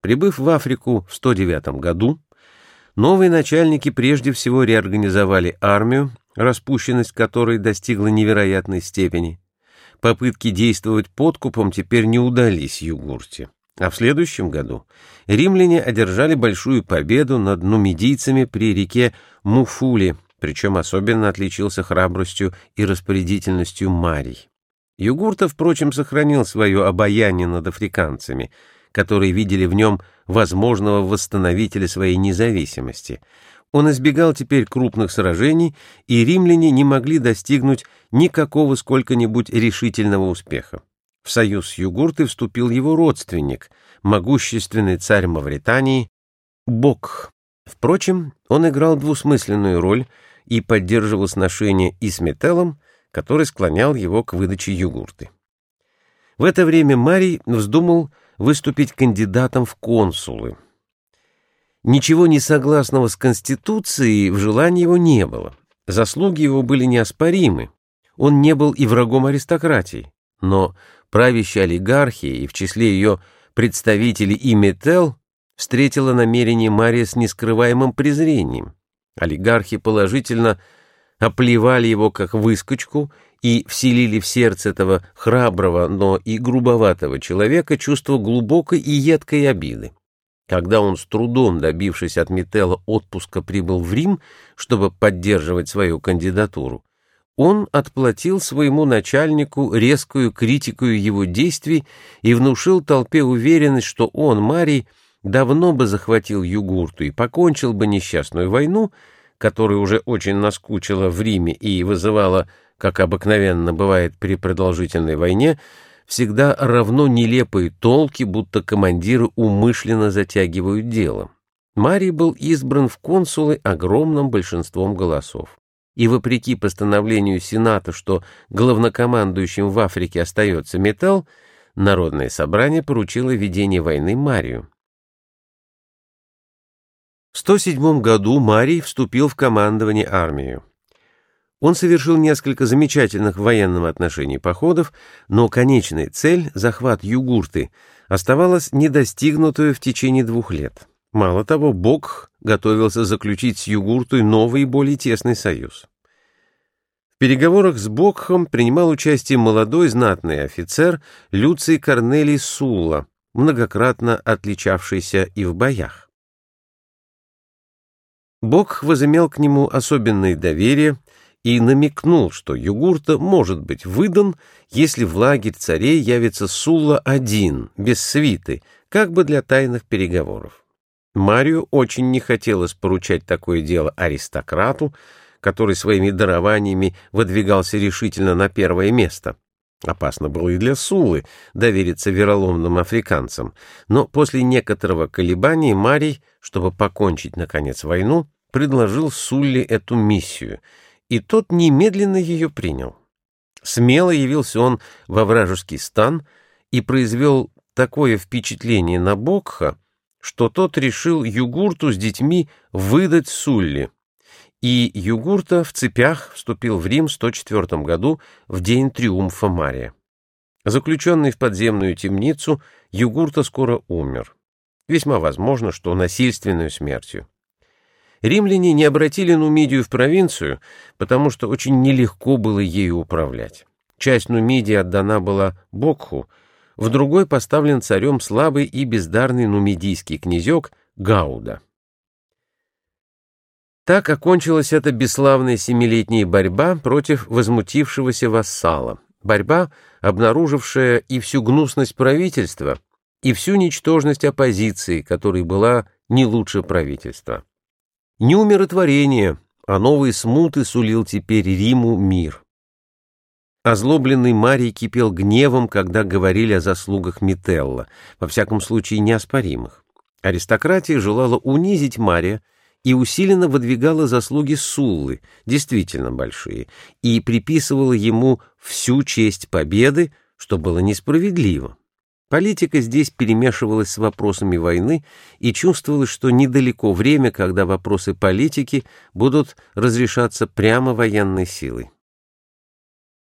Прибыв в Африку в 109 году, новые начальники прежде всего реорганизовали армию, распущенность которой достигла невероятной степени. Попытки действовать подкупом теперь не удались Югурте. А в следующем году римляне одержали большую победу над нумидийцами при реке Муфули, причем особенно отличился храбростью и распорядительностью Марий. Югурта, впрочем, сохранил свое обаяние над африканцами, которые видели в нем возможного восстановителя своей независимости. Он избегал теперь крупных сражений, и римляне не могли достигнуть никакого сколько-нибудь решительного успеха. В союз с Югуртой вступил его родственник, могущественный царь Мавритании Бок. Впрочем, он играл двусмысленную роль и поддерживал сношения и с Метеллом, который склонял его к выдаче югурты. В это время Марий вздумал выступить кандидатом в консулы. Ничего не согласного с Конституцией в желании его не было. Заслуги его были неоспоримы. Он не был и врагом аристократии. Но правящая олигархия, и в числе ее представителей и Метел, встретила намерение Мария с нескрываемым презрением. Олигархи положительно оплевали его как выскочку и вселили в сердце этого храброго, но и грубоватого человека чувство глубокой и едкой обиды. Когда он с трудом, добившись от Метелла отпуска, прибыл в Рим, чтобы поддерживать свою кандидатуру, он отплатил своему начальнику резкую критику его действий и внушил толпе уверенность, что он, Марий, давно бы захватил Югурту и покончил бы несчастную войну, которая уже очень наскучила в Риме и вызывала, как обыкновенно бывает при продолжительной войне, всегда равно нелепые толки, будто командиры умышленно затягивают дело. Марий был избран в консулы огромным большинством голосов. И вопреки постановлению Сената, что главнокомандующим в Африке остается металл, Народное собрание поручило ведение войны Марию. В 107 году Марий вступил в командование армией. Он совершил несколько замечательных в военном отношении походов, но конечная цель, захват Югурты, оставалась недостигнутую в течение двух лет. Мало того, Бог готовился заключить с Югуртой новый и более тесный союз. В переговорах с Бокхом принимал участие молодой знатный офицер Люций Корнелий Сулла, многократно отличавшийся и в боях. Бог возымел к нему особенное доверие и намекнул, что Югурта может быть выдан, если в лагерь царей явится Сулла один, без свиты, как бы для тайных переговоров. Марию очень не хотелось поручать такое дело аристократу, который своими дарованиями выдвигался решительно на первое место. Опасно было и для Сулы довериться вероломным африканцам, но после некоторого колебания Марий, чтобы покончить, наконец, войну, предложил Сулле эту миссию, и тот немедленно ее принял. Смело явился он во вражеский стан и произвел такое впечатление на Бокха, что тот решил Югурту с детьми выдать Сулле, и Югурта в цепях вступил в Рим в 104 году в день триумфа Мария. Заключенный в подземную темницу, Югурта скоро умер. Весьма возможно, что насильственную смертью. Римляне не обратили Нумидию в провинцию, потому что очень нелегко было ею управлять. Часть Нумидии отдана была Бокху, в другой поставлен царем слабый и бездарный нумидийский князек Гауда. Так окончилась эта бесславная семилетняя борьба против возмутившегося вассала. Борьба, обнаружившая и всю гнусность правительства, и всю ничтожность оппозиции, которой была не лучше правительства. Не умиротворение, а новые смуты сулил теперь Риму мир. Озлобленный Марий кипел гневом, когда говорили о заслугах Мителла, во всяком случае неоспоримых. Аристократия желала унизить Мария, и усиленно выдвигала заслуги Суллы, действительно большие, и приписывала ему всю честь победы, что было несправедливо. Политика здесь перемешивалась с вопросами войны, и чувствовалось, что недалеко время, когда вопросы политики будут разрешаться прямо военной силой.